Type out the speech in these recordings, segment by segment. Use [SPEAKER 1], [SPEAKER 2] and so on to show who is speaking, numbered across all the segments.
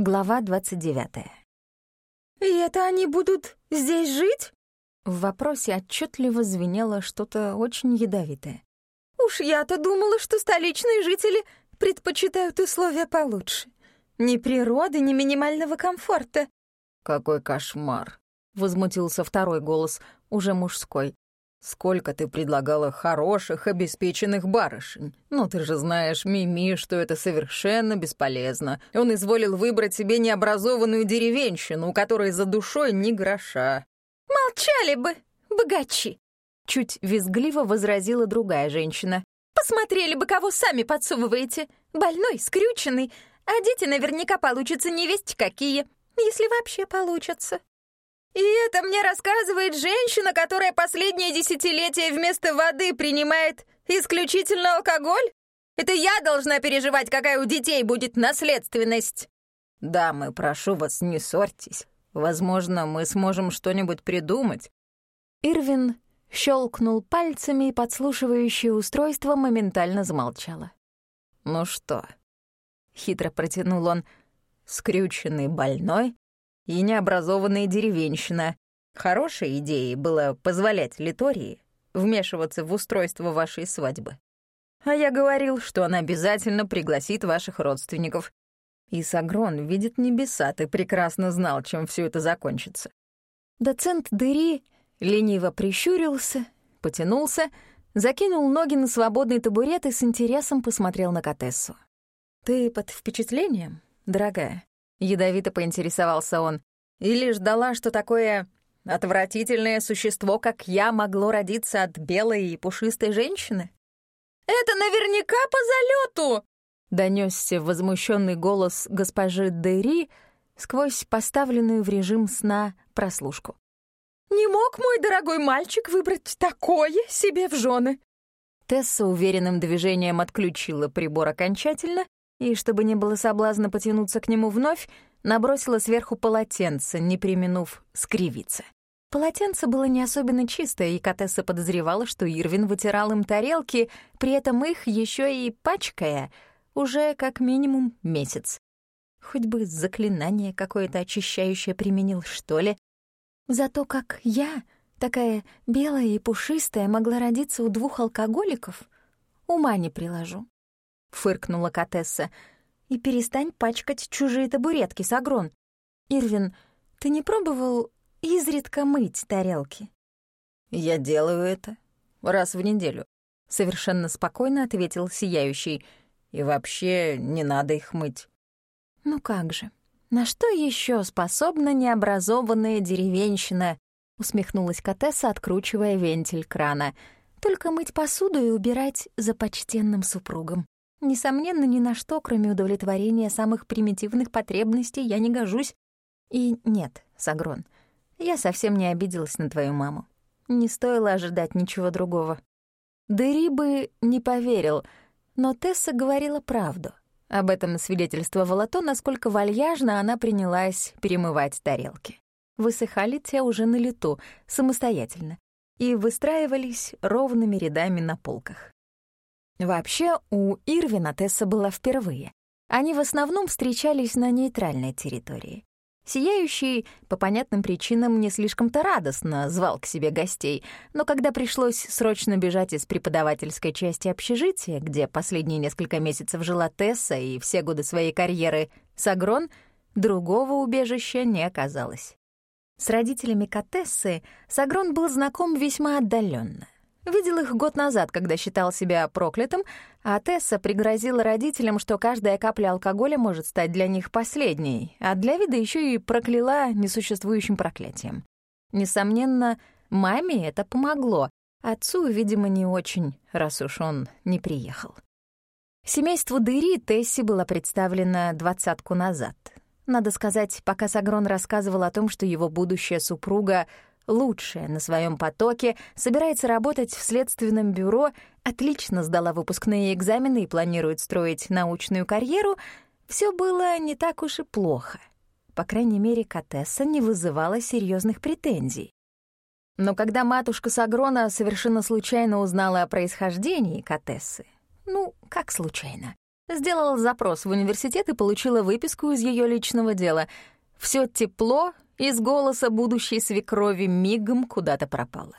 [SPEAKER 1] Глава 29.
[SPEAKER 2] «И это они будут здесь жить?»
[SPEAKER 1] В вопросе отчетливо звенело что-то очень ядовитое.
[SPEAKER 2] «Уж я-то думала, что столичные жители предпочитают условия получше. Ни природы, ни минимального комфорта».
[SPEAKER 3] «Какой кошмар!» — возмутился второй голос, уже мужской. «Сколько ты предлагала хороших, обеспеченных барышень? Ну, ты же знаешь, Мими, что это совершенно бесполезно. Он изволил выбрать себе необразованную деревенщину, у которой за душой ни гроша».
[SPEAKER 2] «Молчали бы, богачи!»
[SPEAKER 1] Чуть визгливо возразила другая женщина.
[SPEAKER 2] «Посмотрели бы, кого сами подсовываете. Больной, скрюченный, а дети наверняка получатся невесть какие, если вообще получатся». И это мне рассказывает женщина, которая последние десятилетия вместо воды принимает исключительно алкоголь? Это я должна переживать, какая у детей будет наследственность.
[SPEAKER 3] Дамы, прошу вас, не ссорьтесь. Возможно, мы сможем что-нибудь придумать.
[SPEAKER 1] Ирвин щелкнул пальцами, и подслушивающее устройство моментально замолчало.
[SPEAKER 3] «Ну что?» — хитро протянул он. «Скрюченный больной и необразованная деревенщина. Хорошей идеей было позволять Литории вмешиваться в устройство вашей свадьбы. А я говорил, что она обязательно пригласит ваших родственников. И Сагрон видит небеса, ты прекрасно знал, чем все это закончится.
[SPEAKER 1] Доцент Дыри лениво прищурился, потянулся, закинул ноги на свободный табурет и с интересом посмотрел на Катессу. «Ты под впечатлением, дорогая?» Ядовито поинтересовался он. Или ждала, что такое отвратительное существо, как я, могло родиться от белой и пушистой женщины?
[SPEAKER 2] «Это наверняка по залету!
[SPEAKER 1] донесся возмущенный голос госпожи Дери сквозь поставленную в режим сна прослушку.
[SPEAKER 2] «Не мог мой дорогой мальчик выбрать такое себе в жены?»
[SPEAKER 1] Тесса уверенным движением отключила прибор окончательно и, чтобы не было соблазна потянуться к нему вновь, набросила сверху полотенце, не применув скривиться. Полотенце было не особенно чистое, и Катесса подозревала, что Ирвин вытирал им тарелки, при этом их еще и пачкая, уже как минимум месяц. Хоть бы заклинание какое-то очищающее применил, что ли. Зато как я, такая белая и пушистая, могла родиться у двух алкоголиков, ума не приложу. — фыркнула Катесса. «И перестань пачкать чужие табуретки, Сагрон. Ирвин, ты не пробовал изредка мыть тарелки?»
[SPEAKER 3] «Я делаю это раз в неделю», — совершенно спокойно ответил Сияющий. «И вообще не надо их мыть».
[SPEAKER 1] «Ну как же, на что еще способна необразованная деревенщина?» — усмехнулась Катесса, откручивая вентиль крана. «Только мыть посуду и убирать за почтенным супругом». Несомненно, ни на что, кроме удовлетворения самых примитивных потребностей, я не гожусь. И нет, Сагрон, я совсем не обиделась на твою маму. Не стоило ожидать ничего другого. Дыри бы не поверил, но Тесса говорила правду. Об этом свидетельствовало то, насколько вальяжно она принялась перемывать тарелки. Высыхали те уже на лету, самостоятельно, и выстраивались ровными рядами на полках. Вообще, у Ирвина Тесса была впервые. Они в основном встречались на нейтральной территории. Сияющий, по понятным причинам, не слишком-то радостно звал к себе гостей, но когда пришлось срочно бежать из преподавательской части общежития, где последние несколько месяцев жила Тесса и все годы своей карьеры Сагрон, другого убежища не оказалось. С родителями Катессы Сагрон был знаком весьма отдаленно. Видел их год назад, когда считал себя проклятым, а Тесса пригрозила родителям, что каждая капля алкоголя может стать для них последней, а для вида еще и прокляла несуществующим проклятием. Несомненно, маме это помогло, отцу, видимо, не очень, раз уж он не приехал. Семейству Дыри Тесси была представлена двадцатку назад. Надо сказать, пока Сагрон рассказывал о том, что его будущая супруга лучшая на своем потоке, собирается работать в следственном бюро, отлично сдала выпускные экзамены и планирует строить научную карьеру, все было не так уж и плохо. По крайней мере, Катесса не вызывала серьезных претензий. Но когда матушка Сагрона совершенно случайно узнала о происхождении Катессы, ну, как случайно, Сделала запрос в университет и получила выписку из ее личного дела. Все тепло из голоса будущей свекрови мигом куда-то пропало.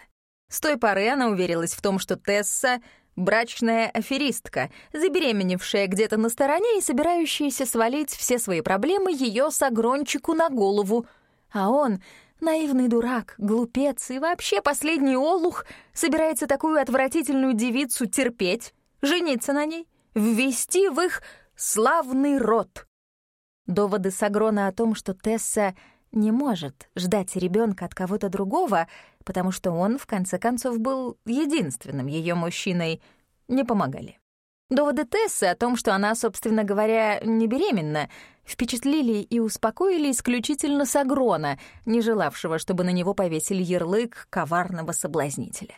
[SPEAKER 1] С той поры она уверилась в том, что Тесса — брачная аферистка, забеременевшая где-то на стороне и собирающаяся свалить все свои проблемы ее согрончику на голову. А он — наивный дурак, глупец и вообще последний олух собирается такую отвратительную девицу терпеть, жениться на ней — ввести в их славный род. Доводы Сагрона о том, что Тесса не может ждать ребенка от кого-то другого, потому что он, в конце концов, был единственным ее мужчиной, не помогали. Доводы Тессы о том, что она, собственно говоря, не беременна, впечатлили и успокоили исключительно Сагрона, не желавшего, чтобы на него повесили ярлык коварного соблазнителя.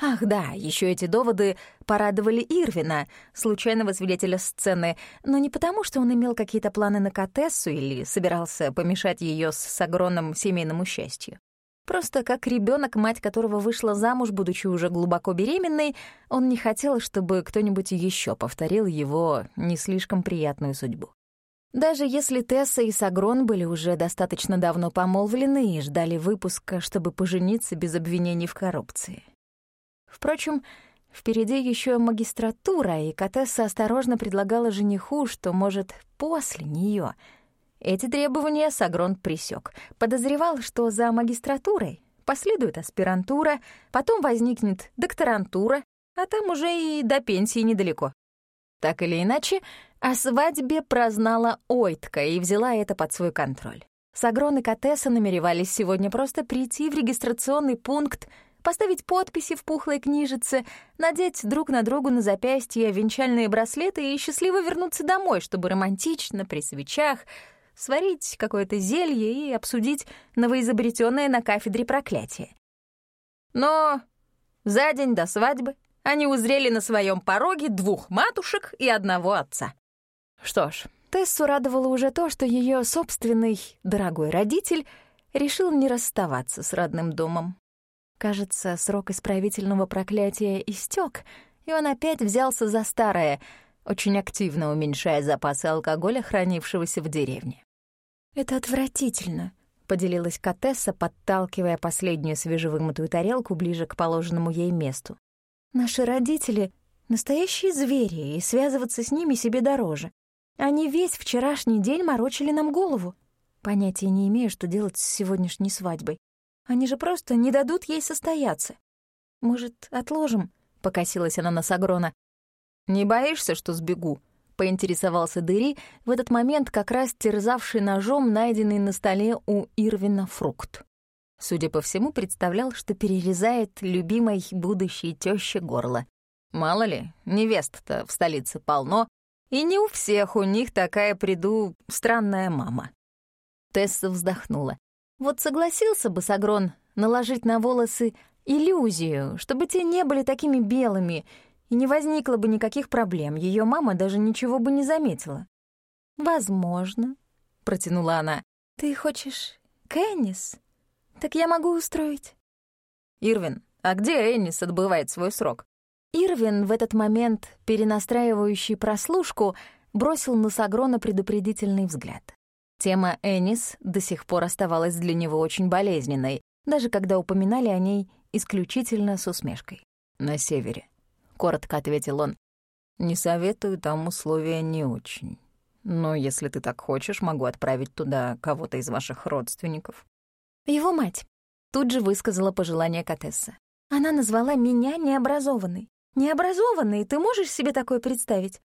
[SPEAKER 1] Ах да, еще эти доводы порадовали Ирвина, случайного свидетеля сцены, но не потому, что он имел какие-то планы на Катессу или собирался помешать ее с огромным семейному счастью. Просто как ребенок, мать которого вышла замуж, будучи уже глубоко беременной, он не хотел, чтобы кто-нибудь еще повторил его не слишком приятную судьбу. Даже если Тесса и Сагрон были уже достаточно давно помолвлены и ждали выпуска, чтобы пожениться без обвинений в коррупции. Впрочем, впереди еще магистратура, и Катесса осторожно предлагала жениху, что, может, после нее. Эти требования Сагрон присек. Подозревал, что за магистратурой последует аспирантура, потом возникнет докторантура, а там уже и до пенсии недалеко. Так или иначе, о свадьбе прознала Ойтка и взяла это под свой контроль. Сагрон и Катесса намеревались сегодня просто прийти в регистрационный пункт поставить подписи в пухлой книжице, надеть друг на другу на запястье венчальные браслеты и счастливо вернуться домой, чтобы романтично, при свечах, сварить какое-то зелье и обсудить новоизобретенное на кафедре проклятие. Но за день до свадьбы они узрели на своем пороге двух матушек и одного отца. Что ж, Тессу радовало уже то, что ее собственный дорогой родитель решил не расставаться с родным домом. Кажется, срок исправительного проклятия истек, и он опять взялся за старое, очень активно уменьшая запасы алкоголя, хранившегося в деревне. «Это отвратительно», — поделилась Катесса, подталкивая последнюю свежевымытую тарелку ближе к положенному ей месту. «Наши родители — настоящие звери, и связываться с ними себе дороже. Они весь вчерашний день морочили нам голову. Понятия не имею, что делать с сегодняшней свадьбой. Они же просто не дадут ей состояться. Может, отложим?» — покосилась она на Сагрона. «Не боишься, что сбегу?» — поинтересовался Дыри, в этот момент как раз терзавший ножом найденный на столе у Ирвина фрукт. Судя по всему, представлял, что перерезает любимой будущей тёще горло. Мало ли, невест-то в столице полно, и не у всех у них такая, приду, странная мама. Тесса вздохнула. Вот согласился бы Сагрон наложить на волосы иллюзию, чтобы те не были такими белыми, и не возникло бы никаких проблем, ее мама даже ничего бы не заметила. «Возможно», — протянула она. «Ты хочешь Кеннис? Так я могу устроить».
[SPEAKER 3] «Ирвин, а где Эннис отбывает свой срок?»
[SPEAKER 1] Ирвин, в этот момент перенастраивающий прослушку, бросил на Сагрона предупредительный взгляд. Тема Энис до сих пор оставалась для него очень болезненной, даже когда упоминали о ней исключительно с усмешкой.
[SPEAKER 3] «На севере», — коротко ответил он. «Не советую, там условия не очень. Но если ты так хочешь, могу отправить туда кого-то из ваших родственников».
[SPEAKER 1] Его мать тут же высказала пожелание Катесса. Она назвала меня необразованной. Необразованной, ты можешь себе такое представить?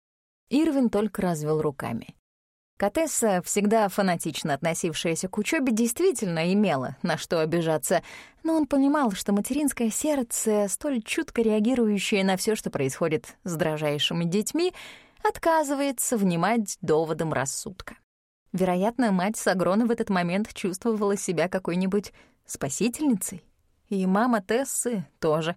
[SPEAKER 3] Ирвин только развел руками. Катесса, всегда фанатично относившаяся к учебе, действительно имела на что обижаться, но он понимал, что материнское сердце, столь чутко реагирующее на все, что происходит с дрожайшими детьми, отказывается внимать доводам рассудка. Вероятно, мать Сагрона в этот момент чувствовала себя какой-нибудь спасительницей. И мама Тессы тоже.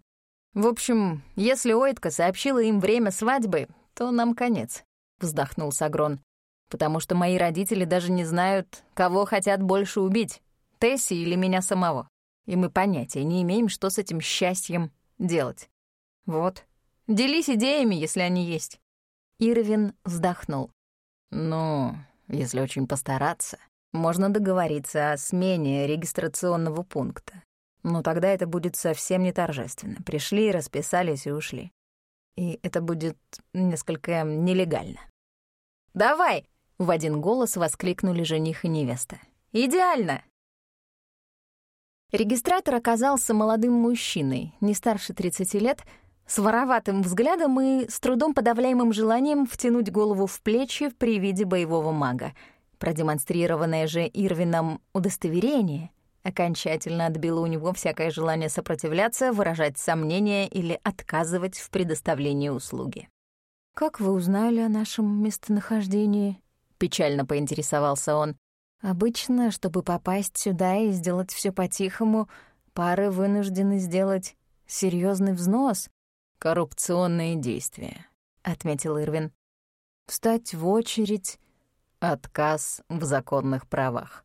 [SPEAKER 3] В общем, если Ойтка сообщила им время свадьбы, то нам конец, — вздохнул Сагрон потому что мои родители даже не знают, кого хотят больше убить, Тесси или меня самого. И мы понятия не имеем, что с этим счастьем делать. Вот. Делись идеями, если они есть.
[SPEAKER 1] Ирвин вздохнул.
[SPEAKER 3] «Ну, если очень постараться, можно договориться о смене регистрационного пункта. Но тогда это будет совсем не торжественно. Пришли, расписались и ушли. И это будет несколько нелегально.
[SPEAKER 1] «Давай!» — в один голос воскликнули жених и невеста. «Идеально!» Регистратор оказался молодым мужчиной, не старше 30 лет, с вороватым взглядом и с трудом подавляемым желанием втянуть голову в плечи при виде боевого мага. Продемонстрированное же Ирвином удостоверение окончательно отбило у него всякое желание сопротивляться, выражать сомнения или отказывать в предоставлении услуги. «Как вы узнали о нашем местонахождении?» — печально поинтересовался он. «Обычно, чтобы попасть сюда и сделать все по-тихому, пары вынуждены сделать серьезный взнос,
[SPEAKER 3] «Коррупционные действия», — отметил Ирвин.
[SPEAKER 1] «Встать в очередь,
[SPEAKER 3] отказ в законных правах».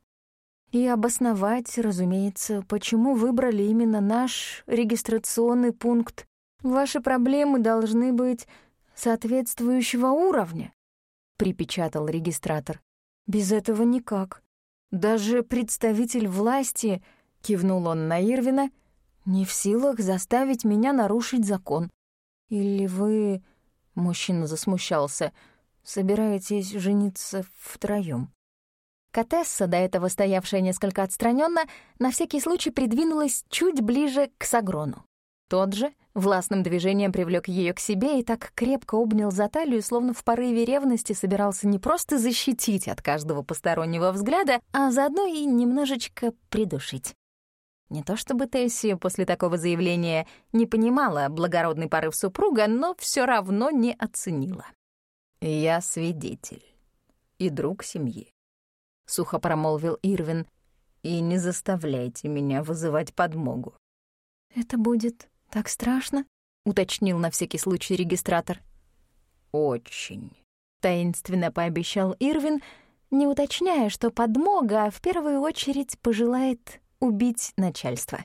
[SPEAKER 1] И обосновать, разумеется, почему выбрали именно наш регистрационный пункт. Ваши проблемы должны быть соответствующего уровня, припечатал регистратор. Без этого никак. Даже представитель власти, кивнул он на Ирвина, не в силах заставить меня нарушить закон. Или вы, мужчина засмущался, собираетесь жениться втроём? Катесса, до этого стоявшая несколько отстраненно, на всякий случай придвинулась чуть ближе к Сагрону. Тот же властным движением привлек ее к себе и так крепко обнял за талию, словно в порыве ревности собирался не просто защитить от каждого постороннего взгляда, а заодно и немножечко придушить. Не то чтобы Тесси после такого заявления не понимала благородный порыв супруга, но все равно не оценила.
[SPEAKER 3] «Я свидетель и друг семьи», — сухо промолвил Ирвин, «и не заставляйте меня вызывать подмогу».
[SPEAKER 1] «Это будет так страшно?» — уточнил на всякий случай регистратор.
[SPEAKER 3] «Очень», —
[SPEAKER 1] таинственно пообещал Ирвин, не уточняя, что подмога в первую очередь пожелает убить начальство.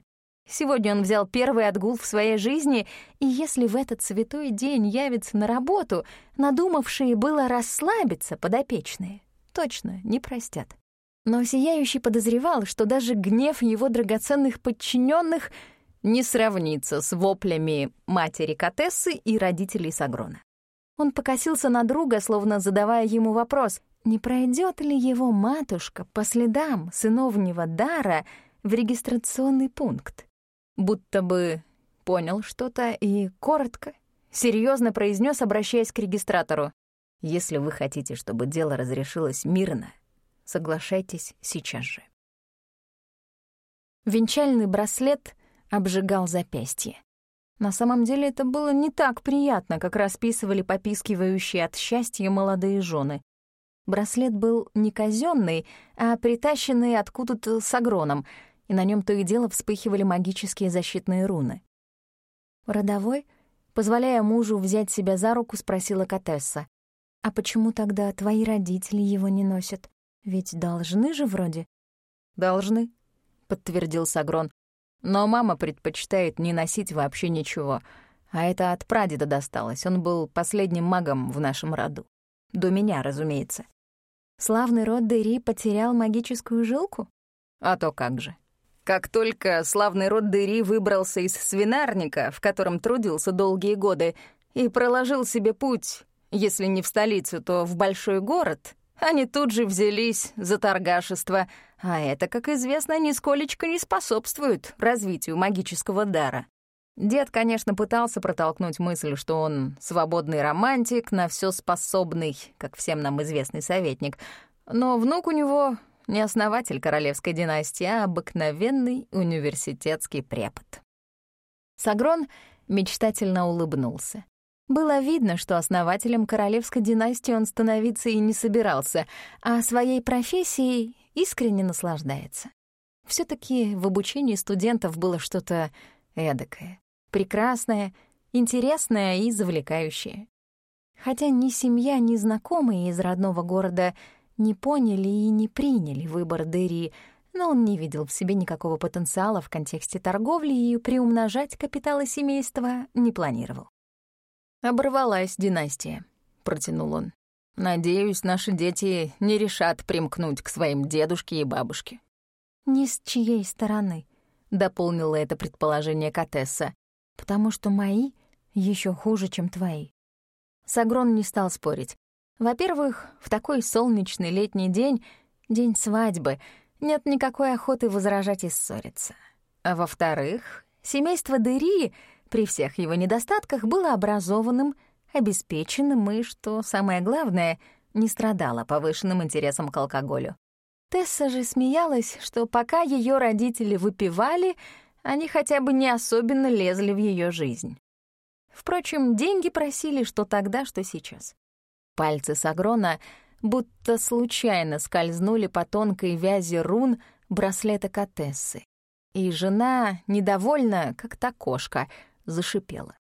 [SPEAKER 1] Сегодня он взял первый отгул в своей жизни, и если в этот святой день явится на работу, надумавшие было расслабиться подопечные, точно не простят. Но Сияющий подозревал, что даже гнев его драгоценных подчиненных не сравнится с воплями матери Катессы и родителей Сагрона. Он покосился на друга, словно задавая ему вопрос, не пройдет ли его матушка по следам сыновнего дара — в регистрационный пункт. Будто бы понял что-то и коротко, серьезно произнес, обращаясь к регистратору.
[SPEAKER 3] «Если вы хотите, чтобы дело разрешилось мирно, соглашайтесь сейчас же».
[SPEAKER 1] Венчальный браслет обжигал запястье. На самом деле это было не так приятно, как расписывали попискивающие от счастья молодые жены. Браслет был не казенный, а притащенный откуда-то с агроном — и на нем то и дело вспыхивали магические защитные руны. «Родовой?» Позволяя мужу взять себя за руку, спросила Катесса. «А почему тогда твои родители его не носят? Ведь должны же вроде?»
[SPEAKER 3] «Должны», — подтвердил Сагрон. «Но мама предпочитает не носить вообще ничего, а это от прадеда досталось. Он был последним магом в нашем роду. До меня, разумеется».
[SPEAKER 1] «Славный род Дери потерял магическую жилку?»
[SPEAKER 3] «А то как же. Как только славный род Дыри выбрался из свинарника, в котором трудился долгие годы, и проложил себе путь, если не в столицу, то в большой город, они тут же взялись за торгашество, а это, как известно, нисколечко не способствует развитию магического дара. Дед, конечно, пытался протолкнуть мысль, что он свободный романтик, на все способный, как всем нам известный советник, но внук у него не основатель королевской династии, а обыкновенный университетский препод.
[SPEAKER 1] Сагрон мечтательно улыбнулся. Было видно, что основателем королевской династии он становиться и не собирался, а своей профессией искренне наслаждается. все таки в обучении студентов было что-то эдакое, прекрасное, интересное и завлекающее. Хотя ни семья, ни знакомые из родного города — не поняли и не приняли выбор Дерри, но он не видел в себе никакого потенциала в контексте торговли и приумножать капиталы семейства не планировал. Оборвалась династия.
[SPEAKER 3] — протянул он. «Надеюсь, наши дети не решат примкнуть к своим дедушке и бабушке».
[SPEAKER 1] «Ни с чьей стороны», — дополнила это предположение Катесса, «потому что мои еще хуже, чем твои». Сагрон не стал спорить. Во-первых, в такой солнечный летний день, день свадьбы, нет никакой охоты возражать и ссориться. А во-вторых, семейство Дерии при всех его недостатках было образованным, обеспеченным и, что самое главное, не страдало повышенным интересом к алкоголю. Тесса же смеялась, что пока ее родители выпивали, они хотя бы не особенно лезли в ее жизнь. Впрочем, деньги просили что тогда, что сейчас. Пальцы Сагрона будто случайно скользнули по тонкой вязи рун браслета Катессы. И жена, недовольна, как та кошка, зашипела.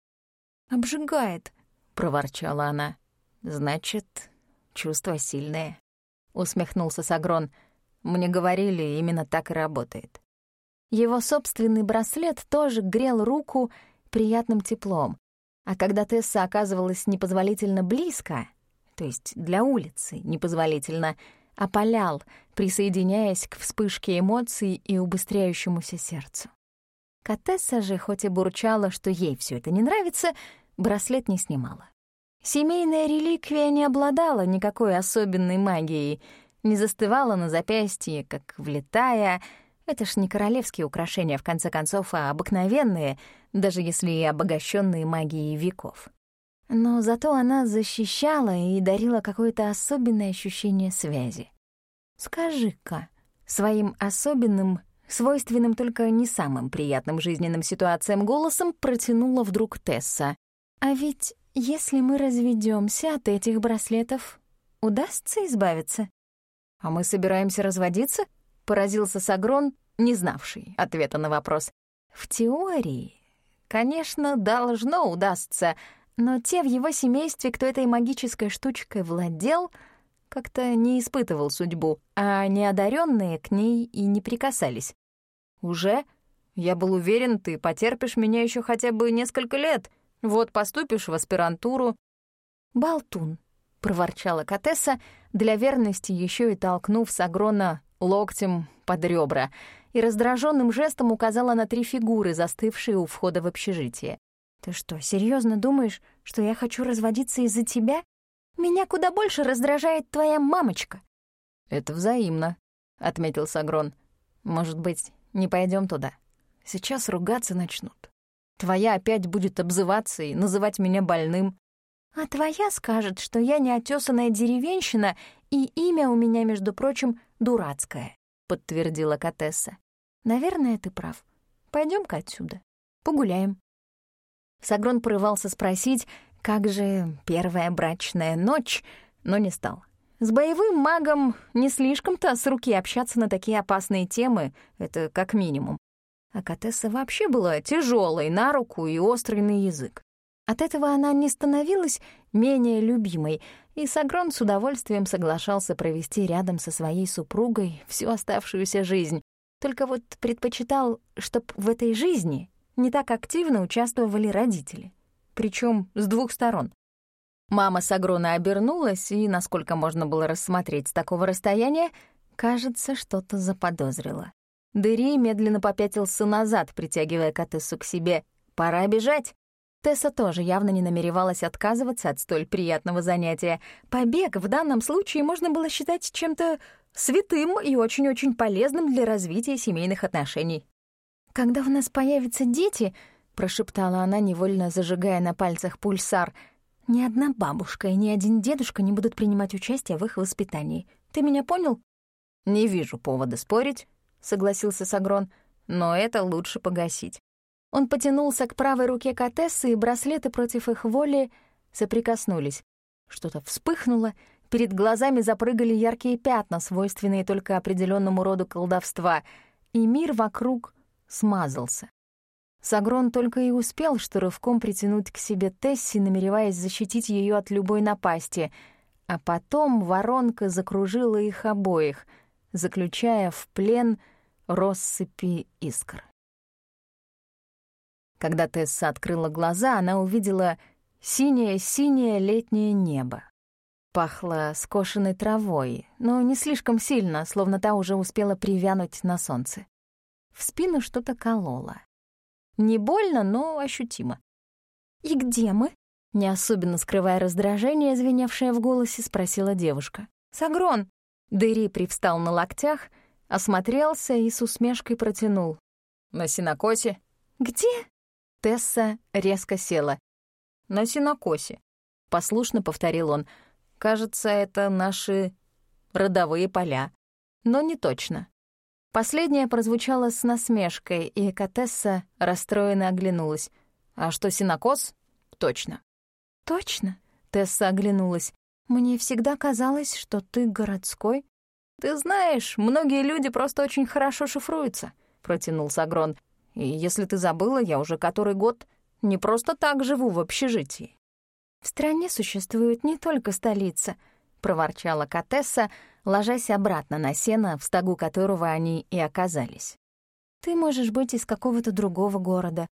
[SPEAKER 1] «Обжигает», — проворчала она. «Значит, чувство сильное», — усмехнулся Сагрон. «Мне говорили, именно так и работает». Его собственный браслет тоже грел руку приятным теплом, а когда Тесса оказывалась непозволительно близко, то есть для улицы непозволительно, опалял, присоединяясь к вспышке эмоций и убыстряющемуся сердцу. Катесса же, хоть и бурчала, что ей все это не нравится, браслет не снимала. Семейная реликвия не обладала никакой особенной магией, не застывала на запястье, как влетая. Это ж не королевские украшения, в конце концов, а обыкновенные, даже если и обогащенные магией веков. Но зато она защищала и дарила какое-то особенное ощущение связи. «Скажи-ка», своим особенным, свойственным только не самым приятным жизненным ситуациям голосом протянула вдруг Тесса. «А ведь если мы разведемся от этих браслетов, удастся избавиться?» «А мы собираемся разводиться?» — поразился Сагрон, не знавший ответа на вопрос. «В теории, конечно, должно удастся», но те в его семействе, кто этой магической штучкой владел, как-то не испытывал судьбу, а неодаренные к ней и не прикасались. «Уже? Я был уверен, ты потерпишь меня еще хотя бы несколько лет. Вот поступишь в аспирантуру». «Болтун», — проворчала Катесса, для верности еще и толкнув Сагрона локтем под ребра, и раздраженным жестом указала на три фигуры, застывшие у входа в общежитие. Ты что, серьезно думаешь, что я хочу разводиться из-за тебя? Меня куда больше раздражает твоя мамочка.
[SPEAKER 3] Это взаимно, отметил Сагрон. Может быть, не пойдем туда? Сейчас ругаться начнут. Твоя опять будет обзываться и называть меня больным.
[SPEAKER 1] А твоя скажет, что я неотесанная деревенщина, и имя у меня, между прочим, дурацкое, подтвердила Катесса. Наверное, ты прав. Пойдем-ка отсюда. Погуляем. Сагрон порывался спросить, как же первая брачная ночь, но не стал. С боевым магом не слишком-то с руки общаться на такие опасные темы, это как минимум. А Катесса вообще была тяжелой на руку и острый на язык. От этого она не становилась менее любимой, и Сагрон с удовольствием соглашался провести рядом со своей супругой всю оставшуюся жизнь, только вот предпочитал, чтоб в этой жизни не так активно участвовали родители. Причем с двух сторон. Мама Сагрона обернулась и, насколько можно было рассмотреть с такого расстояния, кажется, что-то заподозрила. Дыри медленно попятился назад, притягивая Катессу к себе. «Пора бежать!» Тесса тоже явно не намеревалась отказываться от столь приятного занятия. Побег в данном случае можно было считать чем-то святым и очень-очень полезным для развития семейных отношений. «Когда у нас появятся дети», — прошептала она, невольно зажигая на пальцах пульсар, «ни одна бабушка и ни один дедушка не будут принимать участие в их воспитании. Ты меня понял?»
[SPEAKER 3] «Не вижу повода спорить», — согласился Сагрон, «но это лучше погасить».
[SPEAKER 1] Он потянулся к правой руке Катессы, и браслеты против их воли соприкоснулись. Что-то вспыхнуло, перед глазами запрыгали яркие пятна, свойственные только определенному роду колдовства, и мир вокруг смазался. Сагрон только и успел, что рывком притянуть к себе Тесси, намереваясь защитить ее от любой напасти, а потом воронка закружила их обоих, заключая в плен россыпи искр. Когда Тесса открыла глаза, она увидела синее-синее летнее небо. Пахло скошенной травой, но не слишком сильно, словно та уже успела привянуть на солнце. В спину что-то кололо. Не больно, но ощутимо.
[SPEAKER 2] «И где мы?»
[SPEAKER 1] Не особенно скрывая раздражение, звеневшее в голосе, спросила девушка.
[SPEAKER 2] «Сагрон!»
[SPEAKER 1] Дэри привстал на локтях, осмотрелся и с усмешкой протянул.
[SPEAKER 3] «На синокосе?»
[SPEAKER 2] «Где?»
[SPEAKER 1] Тесса резко села.
[SPEAKER 3] «На синокосе», —
[SPEAKER 1] послушно повторил он. «Кажется, это наши родовые поля. Но не точно». Последнее прозвучало с насмешкой, и Катесса расстроенно оглянулась. «А что, синокос?» «Точно».
[SPEAKER 2] «Точно?»
[SPEAKER 1] — Тесса оглянулась.
[SPEAKER 2] «Мне всегда казалось, что ты городской».
[SPEAKER 1] «Ты знаешь, многие люди просто очень хорошо шифруются», — протянул Сагрон. «И если ты забыла, я уже который год не просто так живу в общежитии».
[SPEAKER 2] «В стране существует не только столица», — проворчала Катесса, ложась обратно на сено, в стогу которого они и оказались. «Ты можешь быть из какого-то другого города.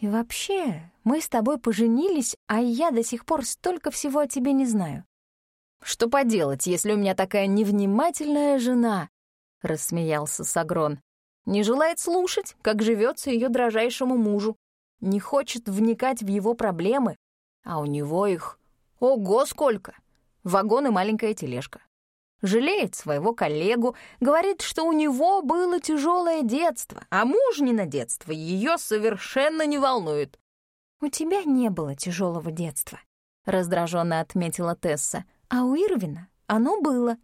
[SPEAKER 2] И вообще, мы с тобой поженились, а я до сих пор столько всего о тебе не знаю.
[SPEAKER 1] «Что поделать, если у меня такая невнимательная жена?» — рассмеялся Сагрон. «Не желает слушать, как живется ее дрожайшему мужу. Не хочет вникать в его проблемы, а у него их... Ого, сколько! Вагон и маленькая тележка. Жалеет своего коллегу, говорит, что у него было тяжелое детство, а мужнино детство ее совершенно не волнует.
[SPEAKER 2] «У тебя не было тяжелого детства», — раздраженно отметила Тесса. А у Ирвина оно было.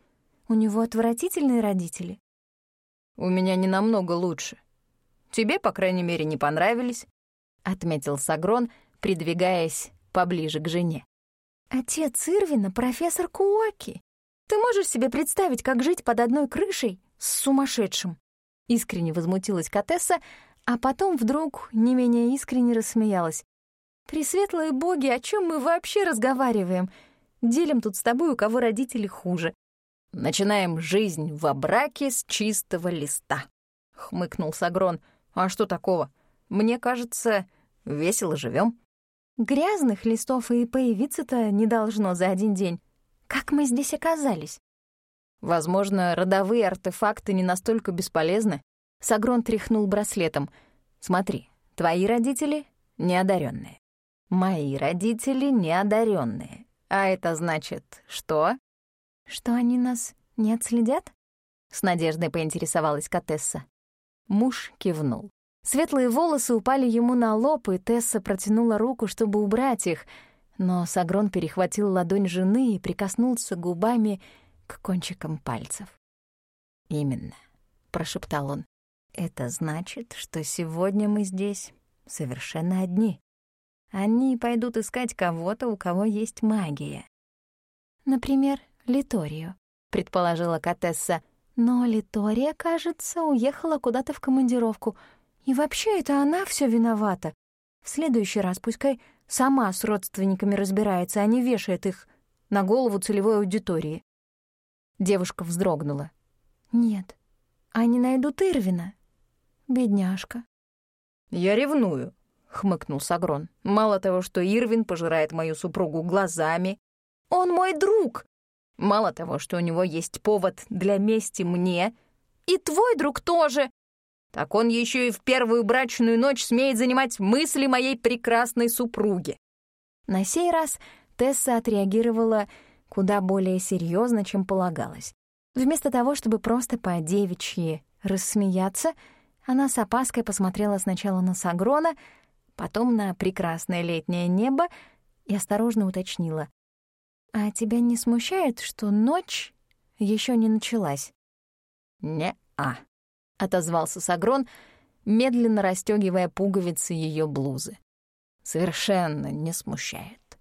[SPEAKER 2] У него отвратительные родители.
[SPEAKER 3] У меня не намного лучше. Тебе, по крайней мере, не понравились, отметил Сагрон, придвигаясь поближе к жене.
[SPEAKER 2] Отец Ирвина — профессор Куоки. Ты можешь себе представить, как жить под одной крышей с сумасшедшим? Искренне возмутилась Катесса, а потом вдруг не менее искренне рассмеялась. «Пресветлые боги, о чем мы вообще разговариваем? Делим тут с тобой, у кого родители хуже.
[SPEAKER 3] Начинаем жизнь во браке с чистого листа», — хмыкнул Сагрон. «А что такого? Мне кажется, весело живем.
[SPEAKER 2] Грязных листов и появиться-то не должно за один день. Как мы здесь оказались?
[SPEAKER 3] Возможно, родовые артефакты не настолько бесполезны.
[SPEAKER 1] Сагрон тряхнул браслетом. Смотри, твои родители — неодаренные. Мои родители — неодаренные. А это значит что?
[SPEAKER 2] Что они нас не отследят?
[SPEAKER 1] С надеждой поинтересовалась Катесса. Муж кивнул. Светлые волосы упали ему на лоб, и Тесса протянула руку, чтобы убрать их, но Сагрон перехватил ладонь жены и прикоснулся губами к кончикам пальцев. «Именно», — прошептал он. «Это значит, что сегодня мы здесь совершенно одни». Они пойдут искать кого-то, у кого есть магия.
[SPEAKER 2] Например, Литорию, предположила Катесса. Но Литория, кажется, уехала куда-то в командировку. И вообще это она все виновата. В следующий раз пускай сама с родственниками разбирается, а не вешает их на голову целевой аудитории.
[SPEAKER 1] Девушка вздрогнула.
[SPEAKER 2] Нет, они найдут Ирвина. Бедняжка.
[SPEAKER 3] Я ревную, — хмыкнул Сагрон. «Мало того, что Ирвин пожирает мою супругу глазами, он мой друг. Мало того, что у него есть повод для мести мне, и твой друг тоже. Так он еще и в первую брачную ночь смеет занимать мысли моей прекрасной супруги».
[SPEAKER 1] На сей раз Тесса отреагировала куда более серьезно, чем полагалось. Вместо того, чтобы просто по-девичьи рассмеяться, она с опаской посмотрела сначала на Сагрона, потом на прекрасное летнее небо и осторожно уточнила. «А тебя не смущает, что ночь еще не началась?»
[SPEAKER 3] «Не-а», — отозвался Сагрон, медленно расстегивая пуговицы ее блузы. «Совершенно не смущает.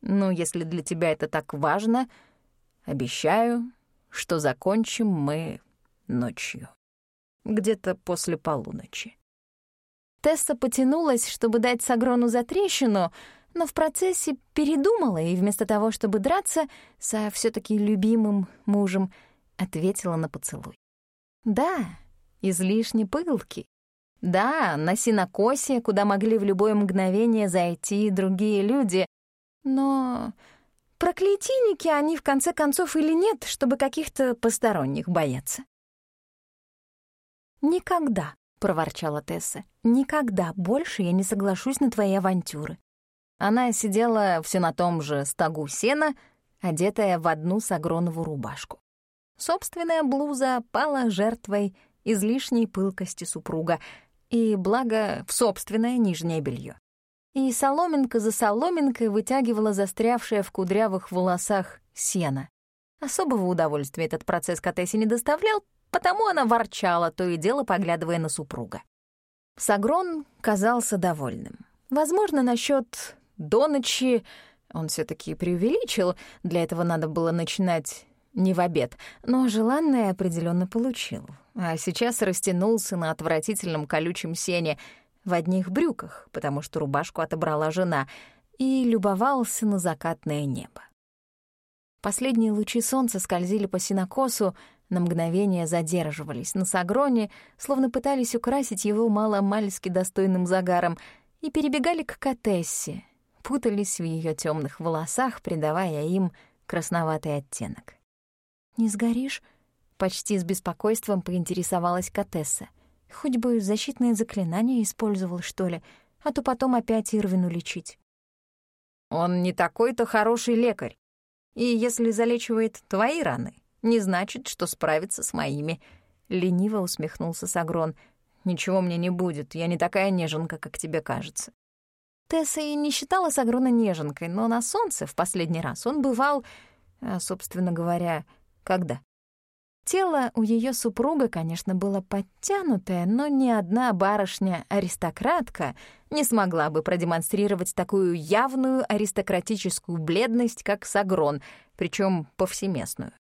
[SPEAKER 3] Ну, если для тебя это так важно, обещаю, что закончим мы ночью, где-то после полуночи».
[SPEAKER 1] Тесса потянулась, чтобы дать Сагрону затрещину, но в процессе передумала и вместо того, чтобы драться со все таки любимым мужем, ответила на поцелуй. Да, излишне пылки. Да, на синокосе, куда могли в любое мгновение зайти другие люди, но Проклятийники они, в конце концов, или нет, чтобы каких-то посторонних бояться. «Никогда», — проворчала Тесса, — «никогда больше я не соглашусь на твои авантюры». Она сидела все на том же стогу сена, одетая в одну сагронову рубашку. Собственная блуза пала жертвой излишней пылкости супруга, и благо в собственное нижнее белье. И соломинка за соломинкой вытягивала застрявшее в кудрявых волосах сено. Особого удовольствия этот процесс Катессе не доставлял, потому она ворчала, то и дело поглядывая на супруга. Сагрон казался довольным. Возможно, насчет до ночи он все таки преувеличил, для этого надо было начинать не в обед, но желанное определенно получил. А сейчас растянулся на отвратительном колючем сене в одних брюках, потому что рубашку отобрала жена, и любовался на закатное небо. Последние лучи солнца скользили по синокосу, на мгновение задерживались на Сагроне, словно пытались украсить его мало-мальски достойным загаром, и перебегали к Катессе, путались в ее темных волосах, придавая им красноватый оттенок. «Не сгоришь?» — почти с беспокойством поинтересовалась Катесса. «Хоть бы защитные заклинания использовал, что ли, а то потом опять Ирвину лечить».
[SPEAKER 3] «Он не такой-то хороший лекарь. И если залечивает твои раны, не значит, что справится с моими». Лениво усмехнулся Сагрон. «Ничего мне не будет, я не такая неженка, как тебе кажется».
[SPEAKER 1] Тесса и не считала Сагрона неженкой, но на солнце в последний раз он бывал, а, собственно говоря, когда? Тело у ее супруга, конечно, было подтянутое, но ни одна барышня-аристократка не смогла бы продемонстрировать такую явную аристократическую бледность, как Сагрон, причем повсеместную.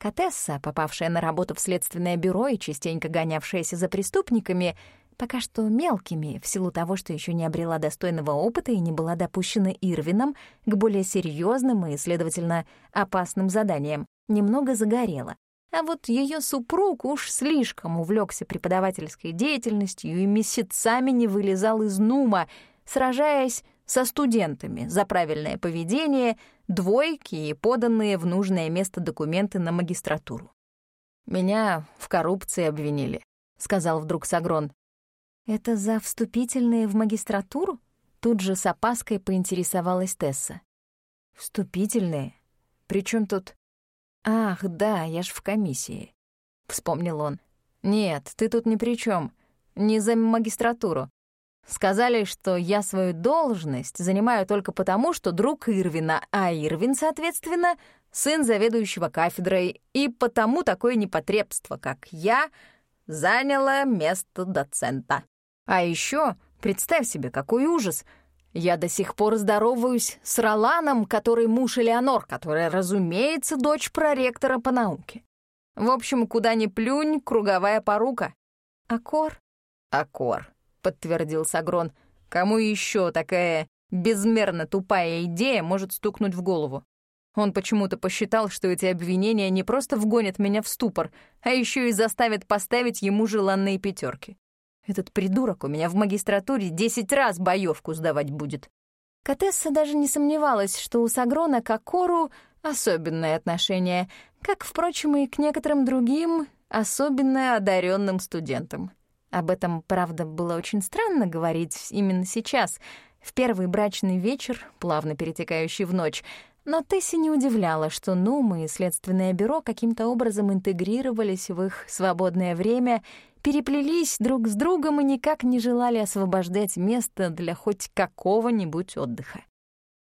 [SPEAKER 1] Катесса, попавшая на работу в следственное бюро и частенько гонявшаяся за преступниками, пока что мелкими, в силу того, что еще не обрела достойного опыта и не была допущена Ирвином к более серьезным и, следовательно, опасным заданиям, немного загорела. А вот ее супруг уж слишком увлекся преподавательской деятельностью и месяцами не вылезал из Нума, сражаясь со студентами за правильное поведение, двойки и поданные в нужное место документы на магистратуру.
[SPEAKER 3] «Меня в коррупции обвинили», — сказал вдруг Сагрон.
[SPEAKER 1] «Это за вступительные в магистратуру?» Тут же с опаской поинтересовалась Тесса.
[SPEAKER 3] «Вступительные? Причем тут...» «Ах, да, я ж в комиссии», — вспомнил он. «Нет, ты тут ни при чем, не за магистратуру. Сказали, что я свою должность занимаю только потому, что друг Ирвина, а Ирвин, соответственно, сын заведующего кафедрой, и потому такое непотребство, как я, заняло место доцента. А еще, представь себе, какой ужас — я до сих пор здороваюсь с Роланом, который муж Элеонор, которая, разумеется, дочь проректора по науке. В общем, куда ни плюнь, круговая порука.
[SPEAKER 1] «Акор?»
[SPEAKER 3] «Акор», — подтвердил Сагрон. «Кому еще такая безмерно тупая идея может стукнуть в голову?» Он почему-то посчитал, что эти обвинения не просто вгонят меня в ступор, а еще и заставят поставить ему желанные пятерки. Этот придурок у меня в магистратуре десять раз боевку сдавать будет.
[SPEAKER 1] Катесса даже не сомневалась, что у Сагрона к Акору особенное отношение, как, впрочем, и к некоторым другим, особенно одаренным студентам. Об этом, правда, было очень странно говорить именно сейчас, в первый брачный вечер, плавно перетекающий в ночь, но Тесси не удивляла, что Нум и Следственное бюро каким-то образом интегрировались в их свободное время переплелись друг с другом и никак не желали освобождать место для хоть какого-нибудь отдыха.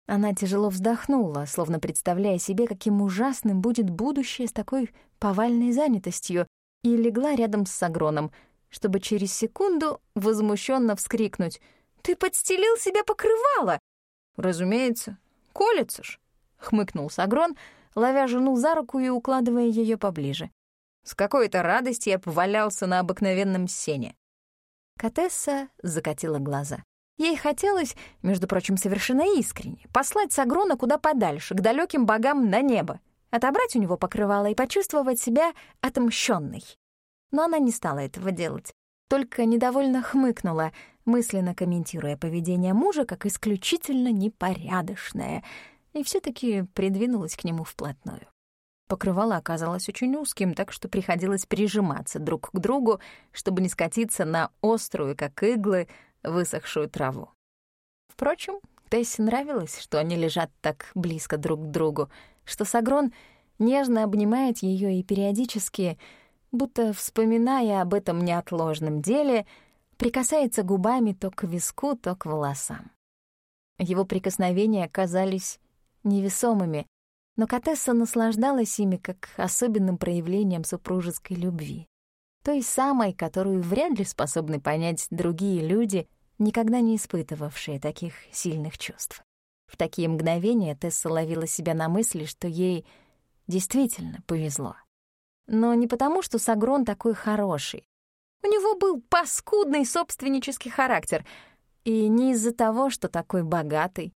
[SPEAKER 1] Она тяжело вздохнула, словно представляя себе, каким ужасным будет будущее с такой повальной занятостью, и легла рядом с Сагроном, чтобы через секунду возмущенно вскрикнуть «Ты подстелил себе покрывало!»
[SPEAKER 3] «Разумеется, колется ж!» — хмыкнул Сагрон, ловя жену за руку и укладывая ее поближе. С какой-то радостью я повалялся на обыкновенном сене.
[SPEAKER 1] Катесса закатила глаза. Ей хотелось, между прочим, совершенно искренне, послать Сагрона куда подальше, к далеким богам на небо, отобрать у него покрывало и почувствовать себя отомщенной. Но она не стала этого делать, только недовольно хмыкнула, мысленно комментируя поведение мужа как исключительно непорядочное, и все таки придвинулась к нему вплотную. Покрывало оказалось очень узким, так что приходилось прижиматься друг к другу, чтобы не скатиться на острую, как иглы, высохшую траву. Впрочем, Тессе нравилось, что они лежат так близко друг к другу, что Сагрон нежно обнимает ее и периодически, будто вспоминая об этом неотложном деле, прикасается губами то к виску, то к волосам. Его прикосновения казались невесомыми, но Катесса наслаждалась ими как особенным проявлением супружеской любви. Той самой, которую вряд ли способны понять другие люди, никогда не испытывавшие таких сильных чувств. В такие мгновения Тесса ловила себя на мысли, что ей действительно повезло. Но не потому, что Сагрон такой хороший. У него был паскудный собственнический характер, и не из-за того, что такой богатый.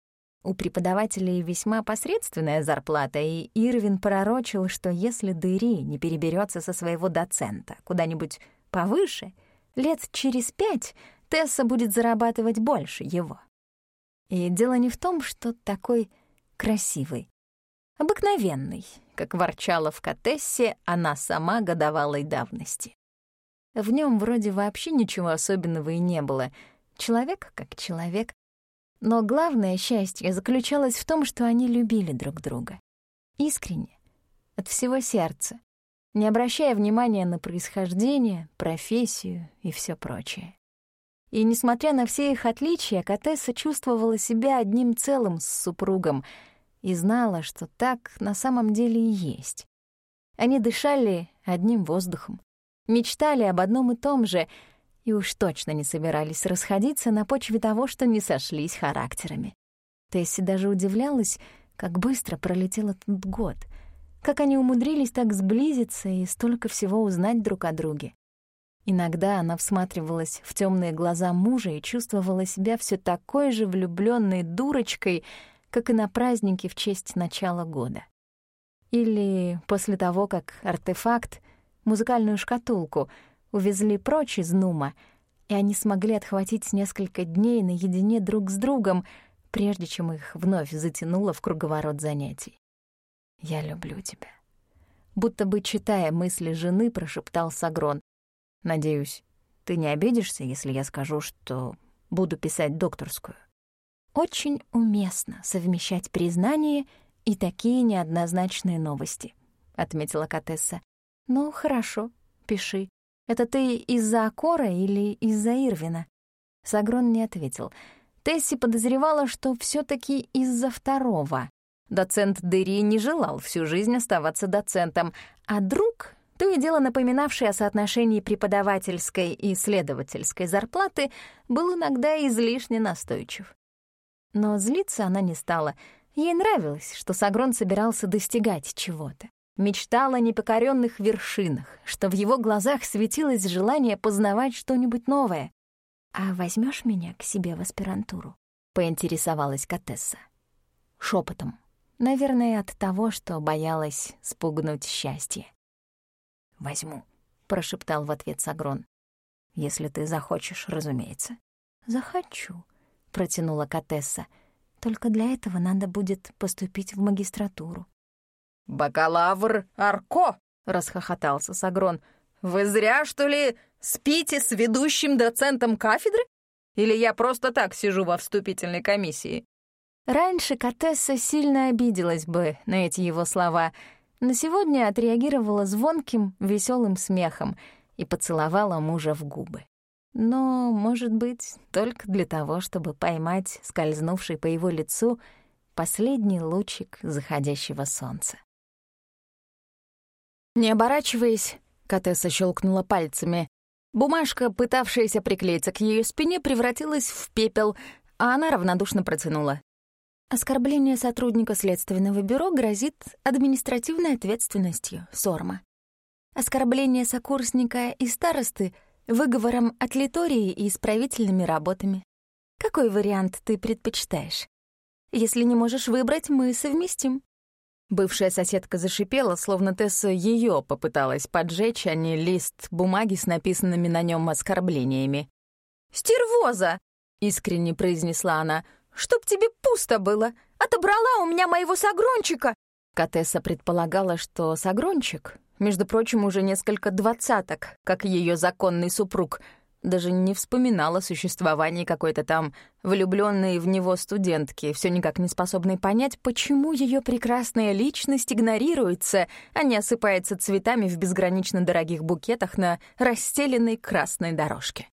[SPEAKER 1] У преподавателей весьма посредственная зарплата, и Ирвин пророчил, что если Дыри не переберется со своего доцента куда-нибудь повыше, лет через пять Тесса будет зарабатывать больше его. И дело не в том, что такой красивый, обыкновенный, как ворчала в Катессе она сама годовалой давности. В нем вроде вообще ничего особенного и не было. Человек как человек. Но главное счастье заключалось в том, что они любили друг друга. Искренне, от всего сердца, не обращая внимания на происхождение, профессию и все прочее. И несмотря на все их отличия, Катесса чувствовала себя одним целым с супругом и знала, что так на самом деле и есть. Они дышали одним воздухом, мечтали об одном и том же и уж точно не собирались расходиться на почве того, что не сошлись характерами. Тесси даже удивлялась, как быстро пролетел этот год, как они умудрились так сблизиться и столько всего узнать друг о друге. Иногда она всматривалась в темные глаза мужа и чувствовала себя все такой же влюбленной дурочкой, как и на празднике в честь начала года. Или после того, как артефакт, музыкальную шкатулку, увезли прочь из Нума, и они смогли отхватить несколько дней наедине друг с другом, прежде чем их вновь затянуло в круговорот занятий. «Я люблю тебя». Будто бы, читая мысли жены, прошептал Сагрон, Надеюсь, ты не обидишься, если я скажу, что буду писать докторскую. Очень уместно совмещать признание и такие неоднозначные новости, отметила Катесса. Ну, хорошо, пиши. Это ты из-за Акора или из-за Ирвина? Сагрон не ответил. Тесси подозревала, что все таки из-за второго. Доцент Дери не желал всю жизнь оставаться доцентом, а друг то и дело напоминавший о соотношении преподавательской и исследовательской зарплаты, был иногда излишне настойчив. Но злиться она не стала. Ей нравилось, что Сагрон собирался достигать чего-то. Мечтал о непокоренных вершинах, что в его глазах светилось желание познавать что-нибудь новое. «А возьмешь меня к себе в аспирантуру?» — поинтересовалась Катесса. Шепотом. Наверное, от того, что боялась спугнуть счастье. «Возьму», — прошептал в ответ Сагрон. «Если ты захочешь, разумеется». «Захочу», — протянула Катесса. «Только для этого надо будет поступить в магистратуру».
[SPEAKER 3] «Бакалавр Арко!» — расхохотался Сагрон. «Вы зря, что ли, спите с ведущим доцентом кафедры? Или я просто так сижу во вступительной комиссии?»
[SPEAKER 1] Раньше Катесса сильно обиделась бы на эти его слова — на сегодня отреагировала звонким, веселым смехом и поцеловала мужа в губы. Но, может быть, только для того, чтобы поймать скользнувший по его лицу последний лучик заходящего солнца. Не оборачиваясь, Катесса щелкнула пальцами. Бумажка, пытавшаяся приклеиться к ее спине, превратилась в пепел, а она равнодушно протянула. Оскорбление сотрудника Следственного бюро грозит административной ответственностью СОРМа. Оскорбление сокурсника и старосты — выговором от литории и исправительными работами. Какой вариант ты предпочитаешь? Если не можешь выбрать, мы совместим.
[SPEAKER 3] Бывшая соседка зашипела, словно Тесса ее попыталась поджечь, а не лист бумаги с написанными на нем оскорблениями.
[SPEAKER 2] «Стервоза!» — искренне произнесла она. «Чтоб тебе пусто было! Отобрала у меня моего сагрончика!»
[SPEAKER 1] Катесса предполагала, что сагрончик, между прочим, уже несколько двадцаток, как ее законный супруг, даже не вспоминала о какой-то там влюбленной в него студентки, все никак не способной понять, почему ее прекрасная личность игнорируется, а не осыпается цветами в безгранично дорогих букетах на расстеленной красной дорожке.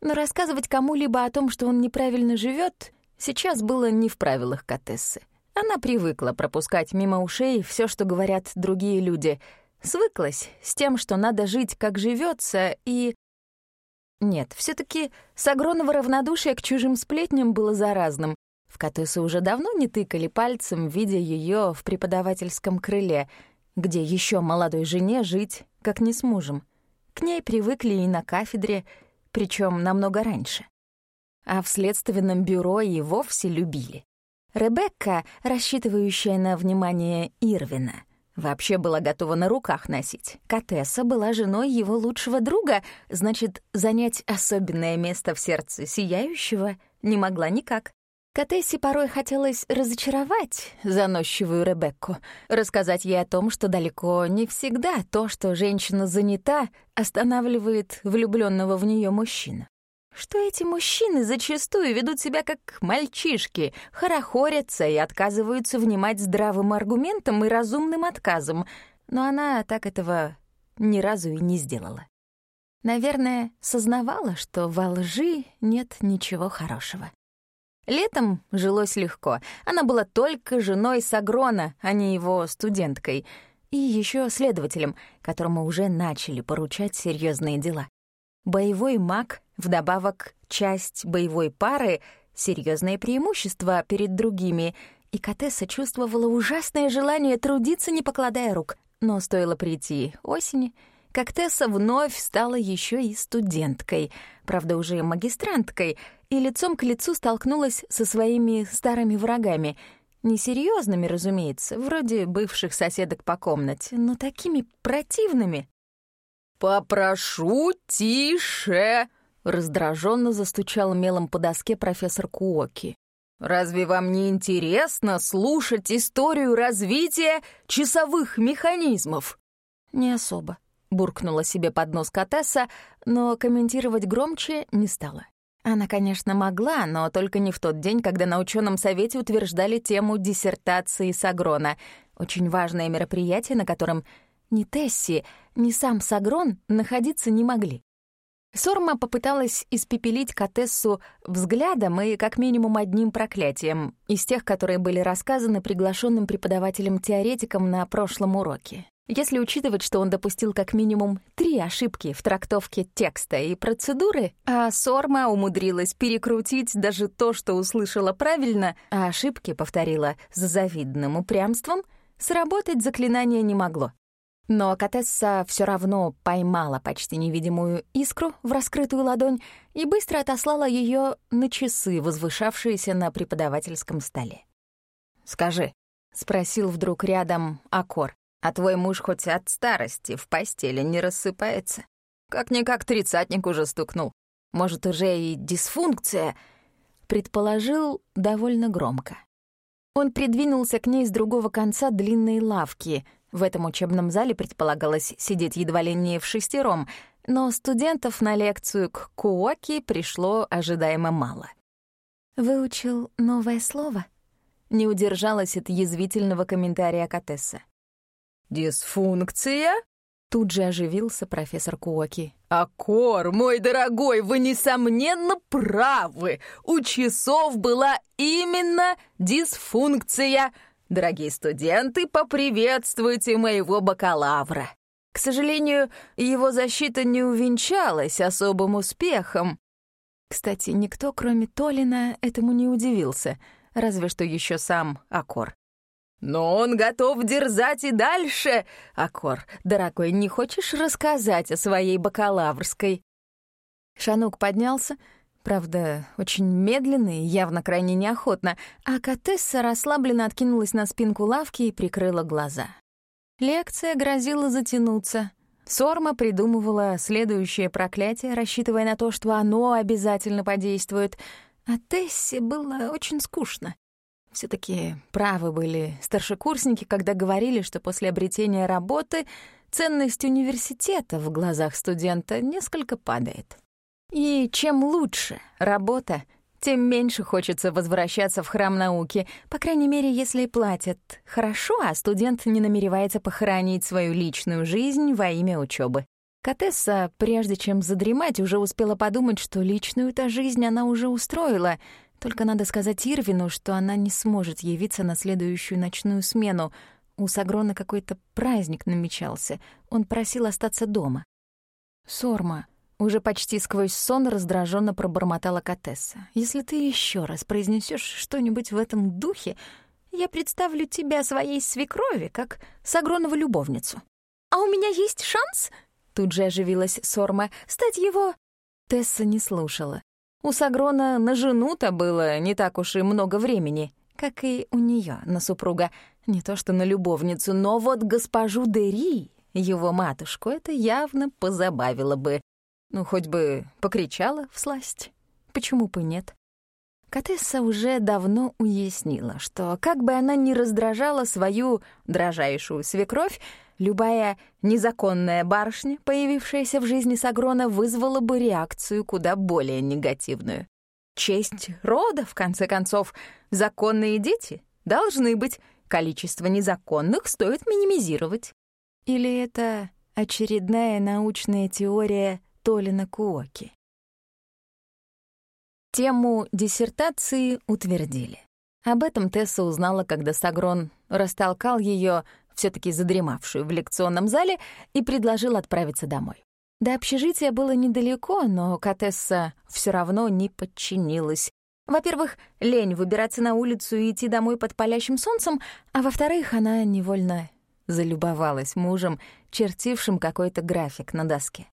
[SPEAKER 1] Но рассказывать кому-либо о том, что он неправильно живет, сейчас было не в правилах Катессы. Она привыкла пропускать мимо ушей все, что говорят другие люди, свыклась с тем, что надо жить, как живется, и нет, все таки Сагроново равнодушие к чужим сплетням было заразным. В Катысу уже давно не тыкали пальцем, видя ее в преподавательском крыле, где еще молодой жене жить, как не с мужем. К ней привыкли и на кафедре, причем намного раньше. А в следственном бюро и вовсе любили. Ребекка, рассчитывающая на внимание Ирвина — Вообще была готова на руках носить. Катесса была женой его лучшего друга, значит, занять особенное место в сердце сияющего не могла никак. Катессе порой хотелось разочаровать заносчивую Ребекку, рассказать ей о том, что далеко не всегда то, что женщина занята, останавливает влюбленного в нее мужчину что эти мужчины зачастую ведут себя как мальчишки, хорохорятся и отказываются внимать здравым аргументам и разумным отказам, но она так этого ни разу и не сделала. Наверное, сознавала, что во лжи нет ничего хорошего. Летом жилось легко. Она была только женой Сагрона, а не его студенткой, и еще следователем, которому уже начали поручать серьезные дела. Боевой маг, вдобавок часть боевой пары, серьезное преимущество перед другими, и Катесса чувствовала ужасное желание трудиться, не покладая рук. Но стоило прийти осени, как Тесса вновь стала еще и студенткой, правда, уже магистранткой, и лицом к лицу столкнулась со своими старыми врагами — Несерьезными, разумеется, вроде бывших соседок по комнате, но такими противными.
[SPEAKER 3] «Попрошу тише!» — раздраженно застучал мелом по доске профессор Куоки. «Разве вам не интересно слушать историю развития часовых механизмов?»
[SPEAKER 1] «Не особо», — буркнула себе под нос Катесса, но комментировать громче не стала. Она, конечно, могла, но только не в тот день, когда на ученом совете утверждали тему диссертации Сагрона, очень важное мероприятие, на котором ни Тесси, ни сам Сагрон находиться не могли. Сорма попыталась испепелить Катессу взглядом и как минимум одним проклятием, из тех, которые были рассказаны приглашенным преподавателем-теоретиком на прошлом уроке. Если учитывать, что он допустил как минимум три ошибки в трактовке текста и процедуры, а Сорма умудрилась перекрутить даже то, что услышала правильно, а ошибки повторила с завидным упрямством, сработать заклинание не могло. Но Катесса все равно поймала почти невидимую искру в раскрытую ладонь и быстро отослала ее на часы, возвышавшиеся на преподавательском столе.
[SPEAKER 3] «Скажи», — спросил вдруг рядом Акор, «а твой муж хоть от старости в постели не рассыпается? Как-никак тридцатник уже стукнул. Может, уже и дисфункция?» Предположил довольно громко.
[SPEAKER 1] Он придвинулся к ней с другого конца длинной лавки — в этом учебном зале предполагалось сидеть едва ли не в шестером, но студентов на лекцию к Куоки пришло ожидаемо мало. «Выучил новое слово?» Не удержалась от язвительного комментария Катесса.
[SPEAKER 3] «Дисфункция?»
[SPEAKER 1] Тут же оживился профессор Куоки.
[SPEAKER 3] «Акор, мой дорогой, вы, несомненно, правы. У часов была именно дисфункция. Дорогие студенты, поприветствуйте моего бакалавра. К сожалению, его защита не увенчалась особым успехом.
[SPEAKER 1] Кстати, никто, кроме Толина, этому не удивился, разве что еще сам Акор.
[SPEAKER 3] Но он готов дерзать и дальше. Акор, дорогой, не хочешь рассказать о своей бакалаврской?
[SPEAKER 1] Шанук поднялся, Правда, очень медленно и явно крайне неохотно, а Катесса расслабленно откинулась на спинку лавки и прикрыла глаза. Лекция грозила затянуться. Сорма придумывала следующее проклятие, рассчитывая на то, что оно обязательно подействует. А Тессе было очень скучно. все таки правы были старшекурсники, когда говорили, что после обретения работы ценность университета в глазах студента несколько падает. И чем лучше работа, тем меньше хочется возвращаться в храм науки, по крайней мере, если платят хорошо, а студент не намеревается похоронить свою личную жизнь во имя учебы. Катесса, прежде чем задремать, уже успела подумать, что личную-то жизнь она уже устроила — только надо сказать Ирвину, что она не сможет явиться на следующую ночную смену. У Сагрона какой-то праздник намечался. Он просил остаться дома. «Сорма», — уже почти сквозь сон раздраженно пробормотала Катесса. «Если ты еще раз произнесешь что-нибудь в этом духе, я представлю тебя своей свекрови, как Сагронову любовницу».
[SPEAKER 2] «А у меня есть шанс?» — тут же оживилась Сорма. «Стать его...»
[SPEAKER 1] Тесса не слушала. У Сагрона на жену-то было не так уж и много времени, как и у нее на супруга. Не то что на любовницу, но вот госпожу Дери, его матушку, это явно позабавило бы. Ну, хоть бы покричала в сласть. Почему бы нет? Катесса уже давно уяснила, что как бы она ни раздражала свою дрожайшую свекровь, Любая незаконная барышня, появившаяся в жизни Сагрона, вызвала бы реакцию куда более негативную. Честь рода, в конце концов, законные дети должны быть, количество незаконных стоит минимизировать. Или это очередная научная теория Толина Куоки? Тему диссертации утвердили. Об этом Тесса узнала, когда Сагрон растолкал ее все таки задремавшую в лекционном зале, и предложил отправиться домой. До общежития было недалеко, но Катесса все равно не подчинилась. Во-первых, лень выбираться на улицу и идти домой под палящим солнцем, а во-вторых, она невольно залюбовалась мужем, чертившим какой-то график на доске.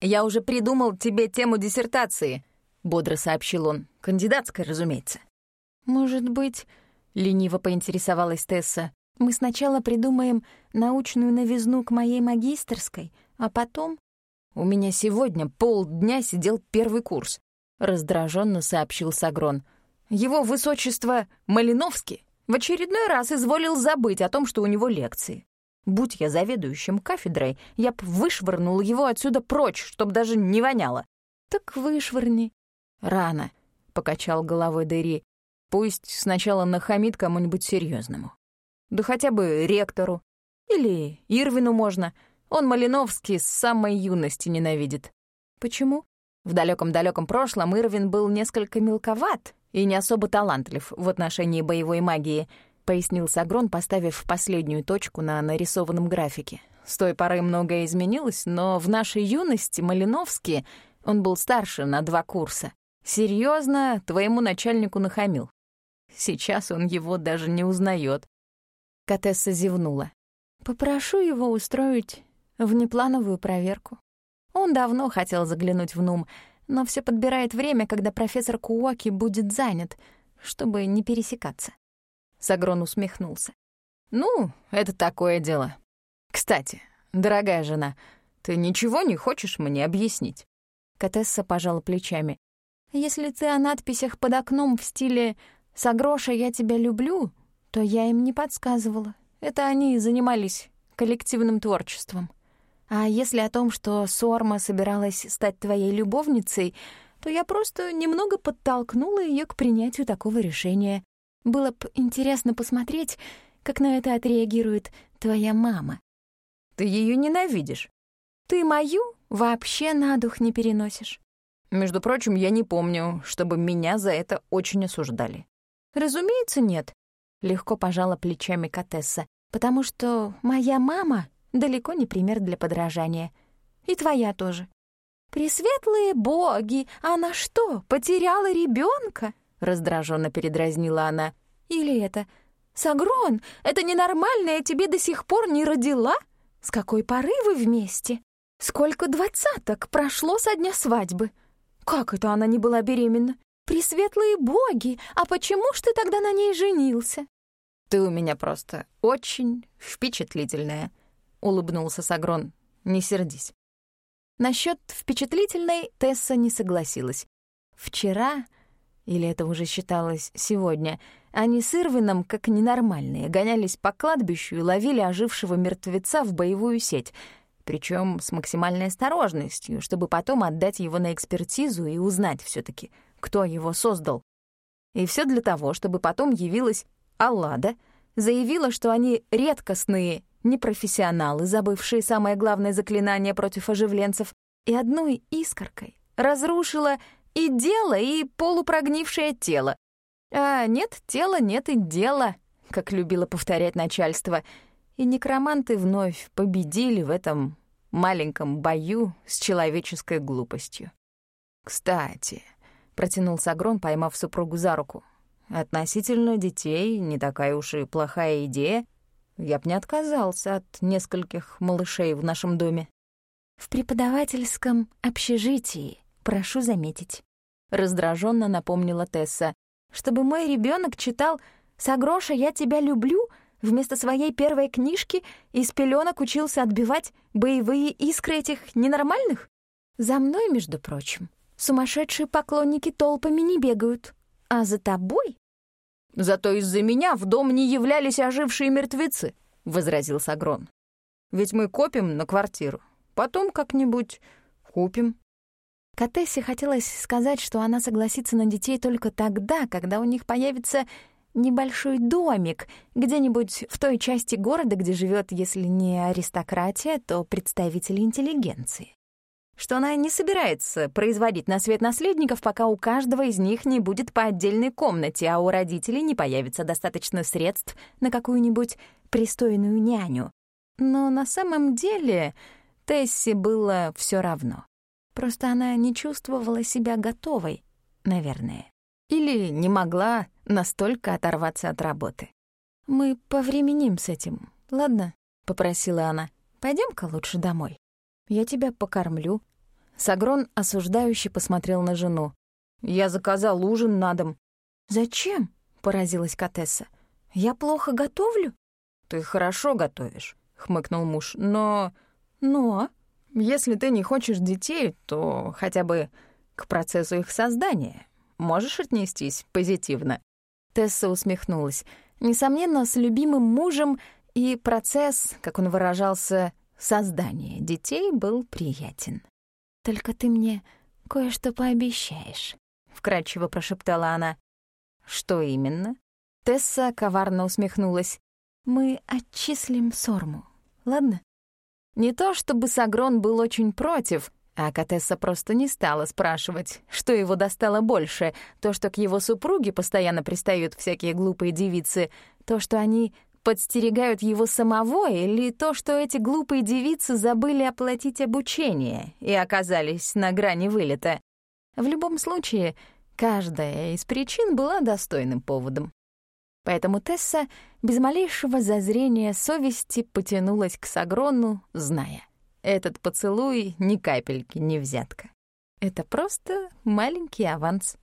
[SPEAKER 1] «Я уже придумал тебе тему диссертации», — бодро сообщил он. «Кандидатская, разумеется». «Может быть...» — лениво поинтересовалась Тесса. Мы сначала придумаем научную новизну к моей магистерской, а потом... У меня сегодня полдня сидел первый курс, раздраженно сообщил Сагрон. Его высочество Малиновский в очередной раз изволил забыть о том, что у него лекции. Будь я заведующим кафедрой, я б вышвырнул его отсюда прочь, чтоб даже не воняло. Так вышвырни. Рано, — покачал головой Дэри. Пусть сначала нахамит кому-нибудь серьезному. Да хотя бы ректору. Или Ирвину можно. Он Малиновский с самой юности ненавидит. Почему? В далеком-далеком прошлом Ирвин был несколько мелковат и не особо талантлив в отношении боевой магии, пояснил Сагрон, поставив последнюю точку на нарисованном графике. С той поры многое изменилось, но в нашей юности Малиновский, он был старше на два курса, серьезно твоему начальнику нахамил. Сейчас он его даже не узнает. Катесса зевнула. «Попрошу его устроить внеплановую проверку. Он давно хотел заглянуть в НУМ, но все подбирает время, когда профессор Куоки будет занят, чтобы не пересекаться». Сагрон усмехнулся. «Ну, это такое дело. Кстати, дорогая жена, ты ничего не хочешь мне объяснить?» Катесса пожала плечами. «Если ты о надписях под окном в стиле «Сагроша, я тебя люблю», то я им не подсказывала. Это они занимались коллективным творчеством. А если о том, что Сорма собиралась стать твоей любовницей, то я просто немного подтолкнула ее к принятию такого решения. Было бы интересно посмотреть, как на это отреагирует твоя мама. Ты ее ненавидишь. Ты мою вообще на дух не переносишь. Между прочим, я не помню, чтобы меня за это очень осуждали. Разумеется, нет. Легко пожала плечами Катесса, потому что моя мама далеко не пример для подражания. И твоя тоже. «Пресветлые боги! Она что, потеряла ребенка? Раздраженно передразнила она. «Или это... Сагрон, это ненормальная тебе до сих пор не родила? С какой поры вы вместе? Сколько двадцаток прошло со дня свадьбы? Как это она не была беременна? Пресветлые боги, а почему ж ты тогда на ней женился? Ты у меня просто очень впечатлительная, улыбнулся Сагрон. Не сердись. Насчет впечатлительной Тесса не согласилась. Вчера, или это уже считалось сегодня, они с Ирвином, как ненормальные, гонялись по кладбищу и ловили ожившего мертвеца в боевую сеть, причем с максимальной осторожностью, чтобы потом отдать его на экспертизу и узнать все таки кто его создал. И все для того, чтобы потом явилась Аллада, заявила, что они редкостные непрофессионалы, забывшие самое главное заклинание против оживленцев, и одной искоркой разрушила и дело, и полупрогнившее тело. А нет тела, нет и дела, как любило повторять начальство. И некроманты вновь победили в этом маленьком бою с человеческой глупостью. «Кстати», — протянул Сагрон, поймав супругу за руку, «относительно детей не такая уж и плохая идея. Я б не отказался от нескольких малышей в нашем доме». «В преподавательском общежитии», прошу заметить», — раздраженно напомнила Тесса, «чтобы мой ребенок читал «Сагроша, я тебя люблю» вместо своей первой книжки из пеленок учился отбивать боевые искры этих ненормальных? За мной, между прочим, сумасшедшие поклонники толпами не бегают, а за тобой...»
[SPEAKER 3] «Зато из-за меня в дом не являлись ожившие мертвецы», — возразил Сагрон. «Ведь мы копим на квартиру, потом как-нибудь купим».
[SPEAKER 1] Катессе хотелось сказать, что она согласится на детей только тогда, когда у них появится небольшой домик где-нибудь в той части города, где живет, если не аристократия, то представители интеллигенции. Что она не собирается производить на свет наследников, пока у каждого из них не будет по отдельной комнате, а у родителей не появится достаточно средств на какую-нибудь пристойную няню. Но на самом деле Тессе было все равно. Просто она не чувствовала себя готовой, наверное. Или не могла настолько оторваться от работы. «Мы повременим с этим, ладно?» — попросила она. пойдем ка лучше домой. Я тебя покормлю». Сагрон осуждающе посмотрел на жену.
[SPEAKER 3] «Я заказал ужин на дом».
[SPEAKER 1] «Зачем?» — поразилась Катесса. «Я плохо готовлю?»
[SPEAKER 3] «Ты хорошо готовишь», — хмыкнул муж. «Но...»
[SPEAKER 1] «Но...»
[SPEAKER 3] Если ты не хочешь детей, то хотя бы к процессу их создания можешь отнестись позитивно».
[SPEAKER 1] Тесса усмехнулась. Несомненно, с любимым мужем и процесс, как он выражался, создания детей был приятен. «Только ты мне кое-что пообещаешь», — вкрадчиво прошептала она.
[SPEAKER 3] «Что именно?»
[SPEAKER 1] Тесса коварно усмехнулась. «Мы отчислим Сорму, ладно?» Не то чтобы Сагрон был очень против, а Катесса просто не стала спрашивать, что его достало больше, то, что к его супруге постоянно пристают всякие глупые девицы, то, что они подстерегают его самого, или то, что эти глупые девицы забыли оплатить обучение и оказались на грани вылета. В любом случае, каждая из причин была достойным поводом. Поэтому Тесса без малейшего зазрения совести потянулась к Сагрону, зная. Этот поцелуй ни капельки не взятка. Это просто маленький аванс.